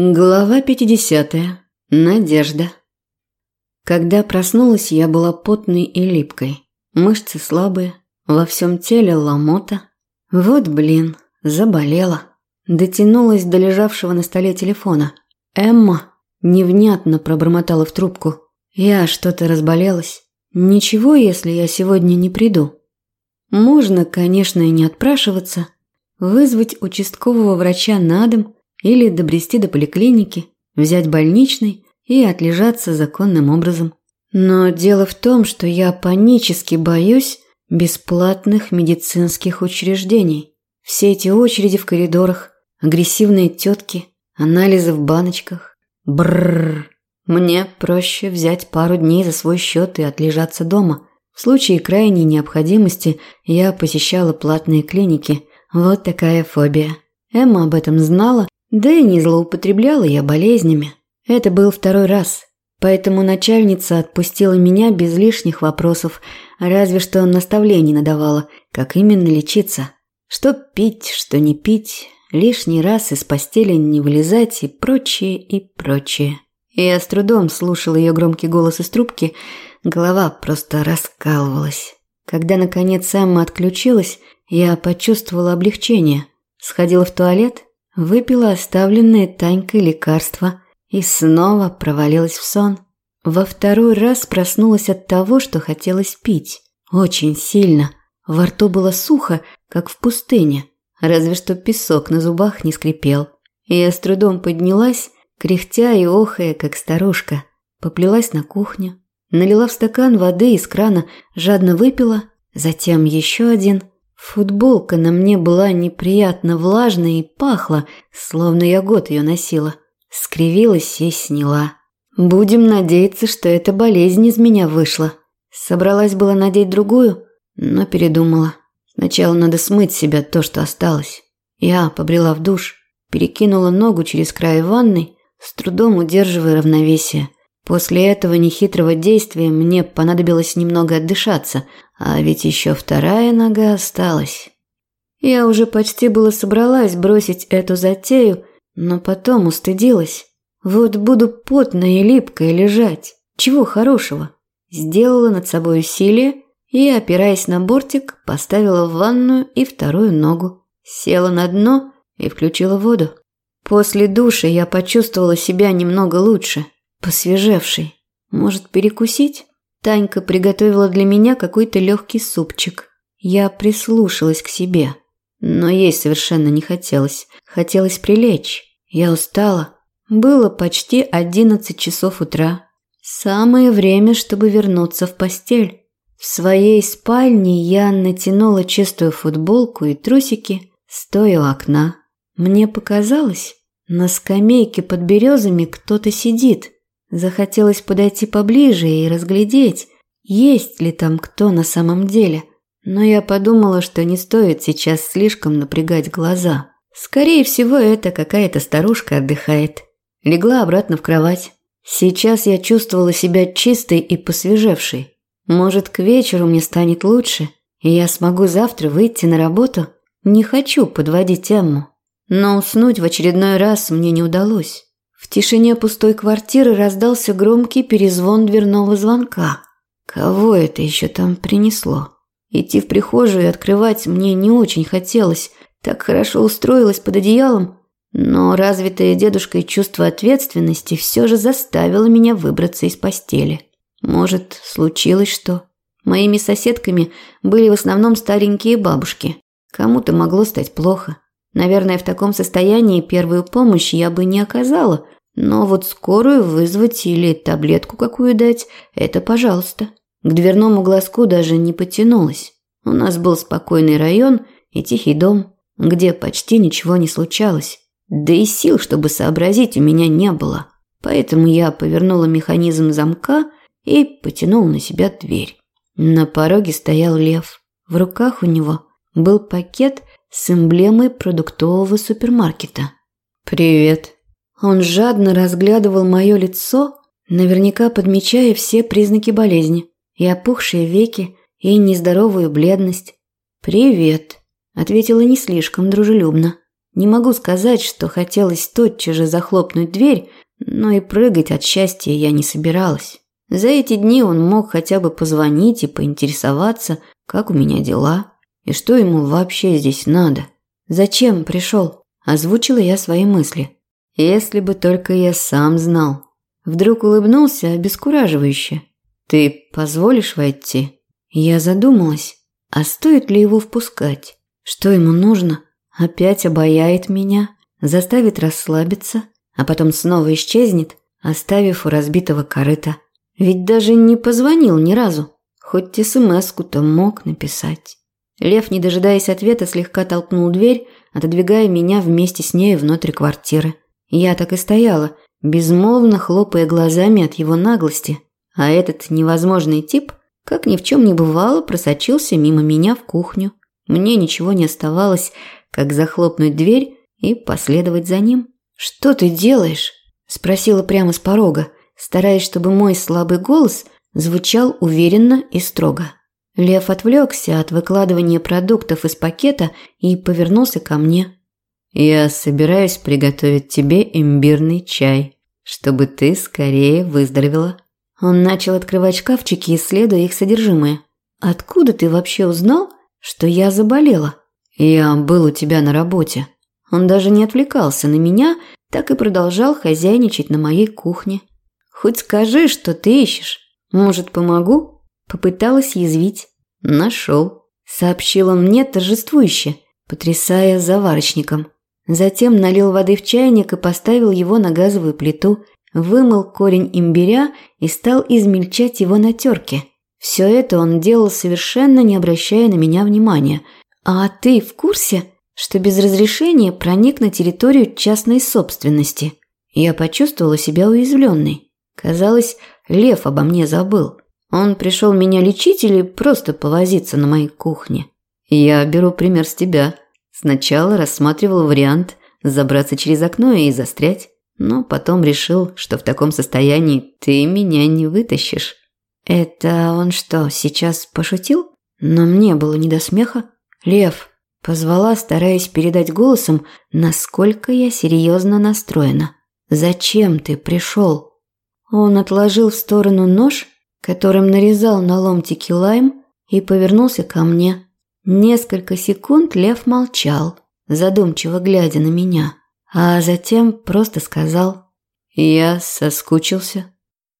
Глава 50. Надежда. Когда проснулась, я была потной и липкой. Мышцы слабые, во всем теле ломота. Вот блин, заболела. Дотянулась до лежавшего на столе телефона. «Эмма!» Невнятно пробормотала в трубку. «Я что-то разболелась. Ничего, если я сегодня не приду?» Можно, конечно, и не отпрашиваться. Вызвать участкового врача на дом – или добрести до поликлиники, взять больничный и отлежаться законным образом. Но дело в том, что я панически боюсь бесплатных медицинских учреждений. Все эти очереди в коридорах, агрессивные тетки, анализы в баночках. Бррр. Мне проще взять пару дней за свой счет и отлежаться дома. В случае крайней необходимости я посещала платные клиники. Вот такая фобия. Эмма об этом знала да и не злоупотребляла я болезнями. Это был второй раз. Поэтому начальница отпустила меня без лишних вопросов, разве что наставлений надавала, как именно лечиться. Что пить, что не пить, лишний раз из постели не вылезать и прочее, и прочее. Я с трудом слушала ее громкий голос из трубки, голова просто раскалывалась. Когда, наконец, Эмма отключилась, я почувствовала облегчение. Сходила в туалет Выпила оставленное Танькой лекарство и снова провалилась в сон. Во второй раз проснулась от того, что хотелось пить. Очень сильно. Во рту было сухо, как в пустыне, разве что песок на зубах не скрипел. Я с трудом поднялась, кряхтя и охая, как старушка. Поплелась на кухню, налила в стакан воды из крана, жадно выпила, затем еще один – Футболка на мне была неприятно влажной и пахла, словно я год ее носила. Скривилась и сняла. Будем надеяться, что эта болезнь из меня вышла. Собралась была надеть другую, но передумала. Сначала надо смыть себя то, что осталось. Я побрела в душ, перекинула ногу через край ванной, с трудом удерживая равновесие. После этого нехитрого действия мне понадобилось немного отдышаться, а ведь еще вторая нога осталась. Я уже почти было собралась бросить эту затею, но потом устыдилась. Вот буду потная и липкая лежать. Чего хорошего? Сделала над собой усилие и, опираясь на бортик, поставила в ванную и вторую ногу. Села на дно и включила воду. После душа я почувствовала себя немного лучше – посвежевший. Может, перекусить? Танька приготовила для меня какой-то легкий супчик. Я прислушалась к себе. Но есть совершенно не хотелось. Хотелось прилечь. Я устала. Было почти одиннадцать часов утра. Самое время, чтобы вернуться в постель. В своей спальне я натянула чистую футболку и трусики, стоя у окна. Мне показалось, на скамейке под березами кто-то сидит – Захотелось подойти поближе и разглядеть, есть ли там кто на самом деле. Но я подумала, что не стоит сейчас слишком напрягать глаза. Скорее всего, это какая-то старушка отдыхает. Легла обратно в кровать. Сейчас я чувствовала себя чистой и посвежевшей. Может, к вечеру мне станет лучше, и я смогу завтра выйти на работу? Не хочу подводить Эмму. Но уснуть в очередной раз мне не удалось. В тишине пустой квартиры раздался громкий перезвон дверного звонка. Кого это еще там принесло? Идти в прихожую и открывать мне не очень хотелось. Так хорошо устроилась под одеялом. Но развитое дедушкой чувство ответственности все же заставило меня выбраться из постели. Может, случилось что? Моими соседками были в основном старенькие бабушки. Кому-то могло стать плохо. Наверное, в таком состоянии первую помощь я бы не оказала, но вот скорую вызвать или таблетку какую дать – это пожалуйста. К дверному глазку даже не потянулась. У нас был спокойный район и тихий дом, где почти ничего не случалось. Да и сил, чтобы сообразить, у меня не было. Поэтому я повернула механизм замка и потянул на себя дверь. На пороге стоял лев. В руках у него был пакет с эмблемой продуктового супермаркета. «Привет». Он жадно разглядывал мое лицо, наверняка подмечая все признаки болезни. И опухшие веки, и нездоровую бледность. «Привет», – ответила не слишком дружелюбно. Не могу сказать, что хотелось тотчас же захлопнуть дверь, но и прыгать от счастья я не собиралась. За эти дни он мог хотя бы позвонить и поинтересоваться, как у меня дела, и что ему вообще здесь надо. Зачем пришел? Озвучила я свои мысли. Если бы только я сам знал. Вдруг улыбнулся обескураживающе. «Ты позволишь войти?» Я задумалась, а стоит ли его впускать? Что ему нужно? Опять обаяет меня, заставит расслабиться, а потом снова исчезнет, оставив у разбитого корыта. Ведь даже не позвонил ни разу, хоть смс-ку-то мог написать. Лев, не дожидаясь ответа, слегка толкнул дверь, отодвигая меня вместе с ней внутрь квартиры. Я так и стояла, безмолвно хлопая глазами от его наглости, а этот невозможный тип, как ни в чем не бывало, просочился мимо меня в кухню. Мне ничего не оставалось, как захлопнуть дверь и последовать за ним. «Что ты делаешь?» – спросила прямо с порога стараясь, чтобы мой слабый голос звучал уверенно и строго. Лев отвлекся от выкладывания продуктов из пакета и повернулся ко мне. «Я собираюсь приготовить тебе имбирный чай, чтобы ты скорее выздоровела». Он начал открывать шкафчики, исследуя их содержимое. «Откуда ты вообще узнал, что я заболела?» «Я был у тебя на работе». Он даже не отвлекался на меня, так и продолжал хозяйничать на моей кухне. Хоть скажи, что ты ищешь. Может, помогу?» Попыталась язвить. «Нашел», – сообщил он мне торжествующе, потрясая заварочником. Затем налил воды в чайник и поставил его на газовую плиту, вымыл корень имбиря и стал измельчать его на терке. Все это он делал совершенно не обращая на меня внимания. «А ты в курсе, что без разрешения проник на территорию частной собственности?» Я почувствовала себя уязвленной. Казалось, Лев обо мне забыл. Он пришел меня лечить или просто повозиться на моей кухне? Я беру пример с тебя. Сначала рассматривал вариант забраться через окно и застрять, но потом решил, что в таком состоянии ты меня не вытащишь. Это он что, сейчас пошутил? Но мне было не до смеха. Лев, позвала, стараясь передать голосом, насколько я серьезно настроена. Зачем ты пришел? Он отложил в сторону нож, которым нарезал на ломтики лайм, и повернулся ко мне. Несколько секунд Лев молчал, задумчиво глядя на меня, а затем просто сказал «Я соскучился».